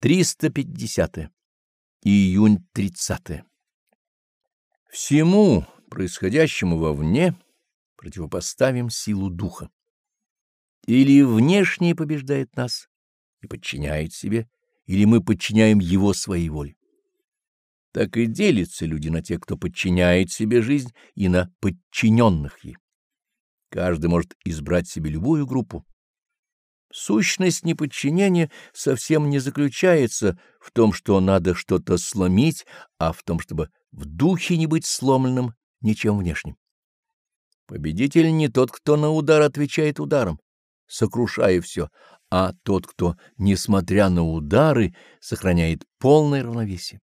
350. Июнь 30. Всему происходящему вовне противопоставим силу духа. Или внешнее побеждает нас и подчиняет себе, или мы подчиняем его своей воле. Так и делятся люди на тех, кто подчиняет себе жизнь, и на подчиненных ей. Каждый может избрать себе любую группу, Сущность неподчинения совсем не заключается в том, что надо что-то сломить, а в том, чтобы в духе не быть сломленным ничем внешним. Победитель не тот, кто на удар отвечает ударом, сокрушая все, а тот, кто, несмотря на удары, сохраняет полное равновесие.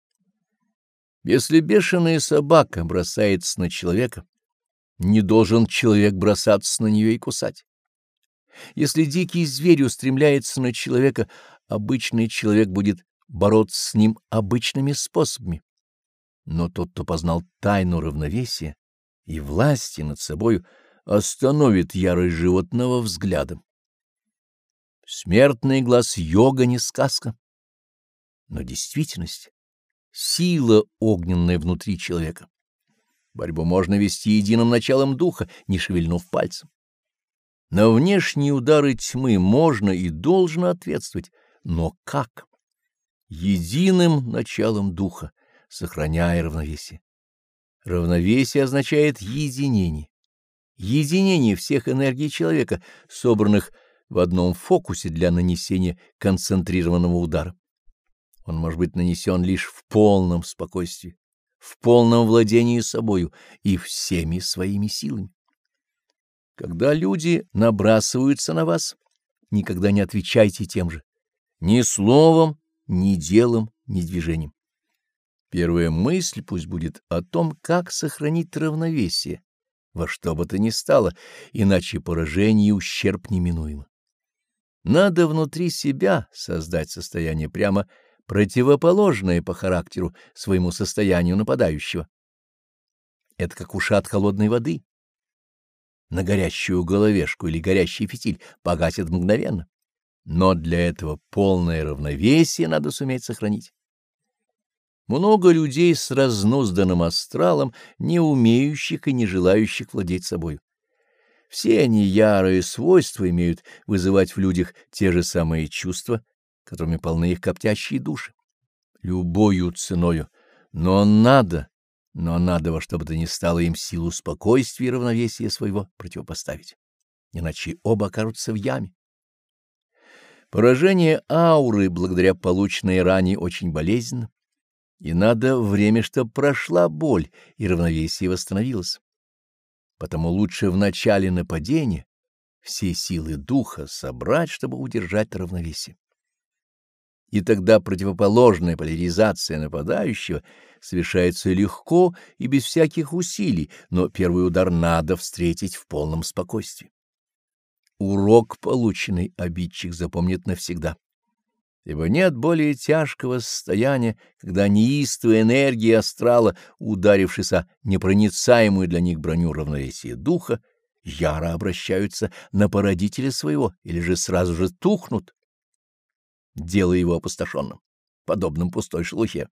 Если бешеная собака бросается на человека, не должен человек бросаться на нее и кусать. Если дикий зверь устремляется на человека, обычный человек будет бороться с ним обычными способами. Но тот, кто познал тайну равновесия и власти над собою, остановит ярость животного взглядом. Смертный глаз йога не сказка, но действительность, сила огненная внутри человека. Борьбу можно вести единым началом духа, не шевельнув пальцем. На внешние удары тьмы можно и должно ответствовать, но как? Единым началом духа, сохраняя равновесие. Равновесие означает единение. Единение всех энергий человека, собранных в одном фокусе для нанесения концентрированного удара. Он может быть нанесен лишь в полном спокойствии, в полном владении собою и всеми своими силами. Когда люди набрасываются на вас, никогда не отвечайте тем же, ни словом, ни делом, ни движением. Первая мысль пусть будет о том, как сохранить равновесие, во что бы то ни стало, иначе поражение и ущерб неминуемо. Надо внутри себя создать состояние прямо противоположное по характеру своему состоянию нападающего. Это как ушат холодной воды на горящую головешку или горящий фитиль погасит мгновенно. Но для этого полное равновесие надо суметь сохранить. Много людей с разнузданным астралом, не умеющих и не желающих владеть собой. Все они ярые свойства имеют вызывать в людях те же самые чувства, которыми полны их коптящие души. Любою ценою, но надо но надо во что бы то ни стало им силу спокойствия и равновесия своего противопоставить, иначе оба окажутся в яме. Поражение ауры благодаря полученной ране очень болезненно, и надо время, чтобы прошла боль и равновесие восстановилось. Потому лучше в начале нападения все силы духа собрать, чтобы удержать равновесие и тогда противоположная поляризация нападающего совершается легко и без всяких усилий, но первый удар надо встретить в полном спокойствии. Урок, полученный обидчик, запомнит навсегда. Ибо нет более тяжкого состояния, когда неистовая энергия астрала, ударившись о непроницаемую для них броню равновесия духа, яро обращаются на породителя своего или же сразу же тухнут, делая его опустошенным, подобным пустой шелухе.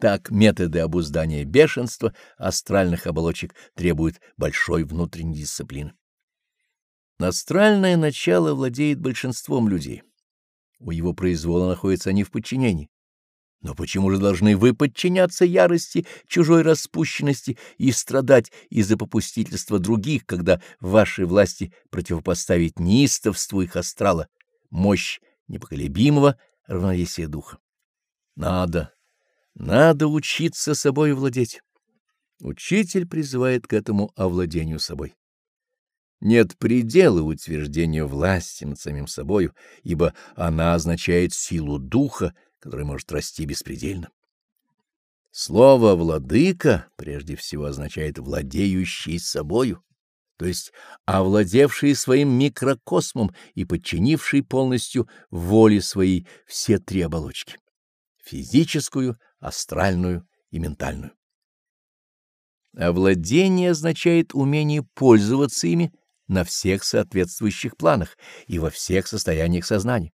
Так методы обуздания бешенства астральных оболочек требуют большой внутренней дисциплины. Астральное начало владеет большинством людей. У его произвола находятся они в подчинении. Но почему же должны вы подчиняться ярости чужой распущенности и страдать из-за попустительства других, когда в вашей власти противопоставить неистовству их астрала, мощь непоколебимого равновесия духа. Надо, надо учиться собой владеть. Учитель призывает к этому овладению собой. Нет предела утверждению власти над самим собою, ибо она означает силу духа, которая может расти беспредельно. Слово «владыка» прежде всего означает «владеющий собою» то есть овладевший своим микрокосмом и подчинивший полностью воле своей все три оболочки — физическую, астральную и ментальную. Овладение означает умение пользоваться ими на всех соответствующих планах и во всех состояниях сознания.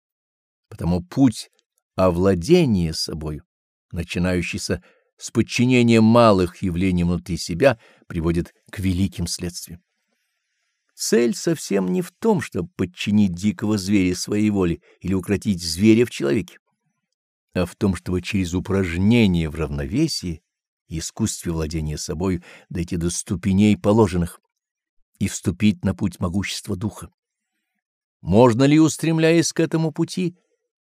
Потому путь владение собою, начинающееся с подчинением малых явлений внутри себя, приводит к великим следствиям. Цель совсем не в том, чтобы подчинить дикого зверя своей воле или укротить зверя в человеке, а в том, чтобы через упражнение в равновесии и искусстве владения собой дойти до ступеней положенных и вступить на путь могущества духа. Можно ли, устремляясь к этому пути,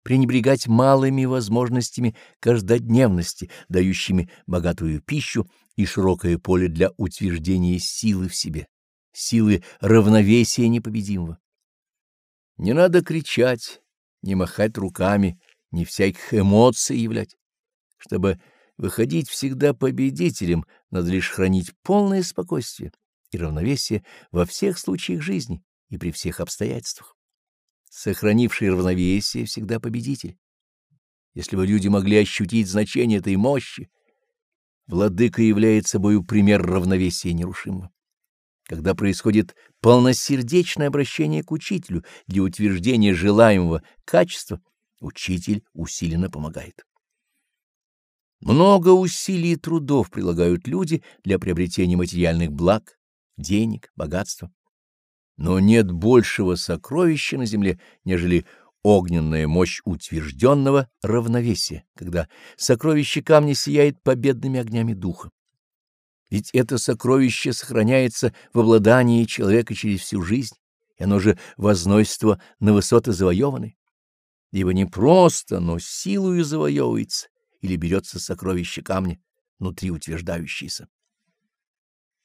пренебрегать малыми возможностями каждодневности, дающими богатую пищу и широкое поле для утверждения силы в себе, силы равновесия непобедимого? Не надо кричать, не махать руками, не всяких эмоций являть. Чтобы выходить всегда победителем, надо лишь хранить полное спокойствие и равновесие во всех случаях жизни и при всех обстоятельствах. Сохранивший равновесие всегда победитель. Если бы люди могли ощутить значение этой мощи, владыка является собой пример равновесия нерушимого. Когда происходит полносердечное обращение к учителю для утверждения желаемого качества, учитель усиленно помогает. Много усилий и трудов прилагают люди для приобретения материальных благ, денег, богатства. Но нет большего сокровища на земле, нежели огненная мощь утвержденного равновесия, когда сокровище камня сияет победными огнями духа. Ведь это сокровище сохраняется в обладании человека через всю жизнь, и оно же возносится на высоты завоеванной. Ибо не просто, но силою завоевывается или берется сокровище камня, внутри утверждающееся.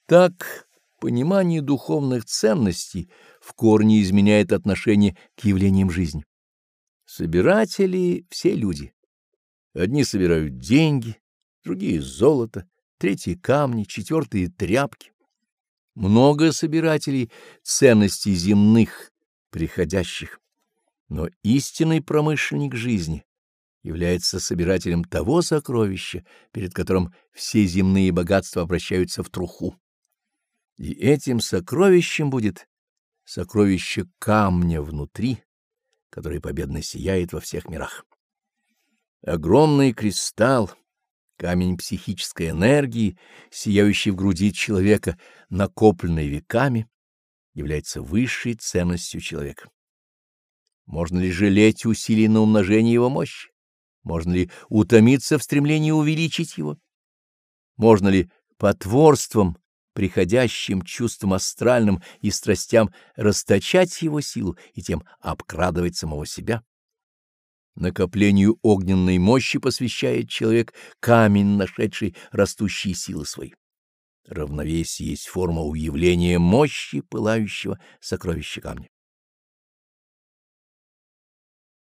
Так Понимание духовных ценностей в корне изменяет отношение к явлениям жизни. Собиратели — все люди. Одни собирают деньги, другие — золото, третьи — камни, четвертые — тряпки. Много собирателей ценностей земных, приходящих. Но истинный промышленник жизни является собирателем того сокровища, перед которым все земные богатства обращаются в труху. И этим сокровищем будет сокровище камня внутри, который победно сияет во всех мирах. Огромный кристалл, камень психической энергии, сияющий в груди человека, накопленный веками, является высшей ценностью человека. Можно ли жалеть усилий на умножение его мощи? Можно ли утомиться в стремлении увеличить его? Можно ли потворством приходящим чувствам астральным и страстям расточать его силу и тем обкрадывать самого себя. Накоплению огненной мощи посвящает человек камень, нашедший растущие силы свои. Равновесие есть форма уявления мощи пылающего сокровища камня.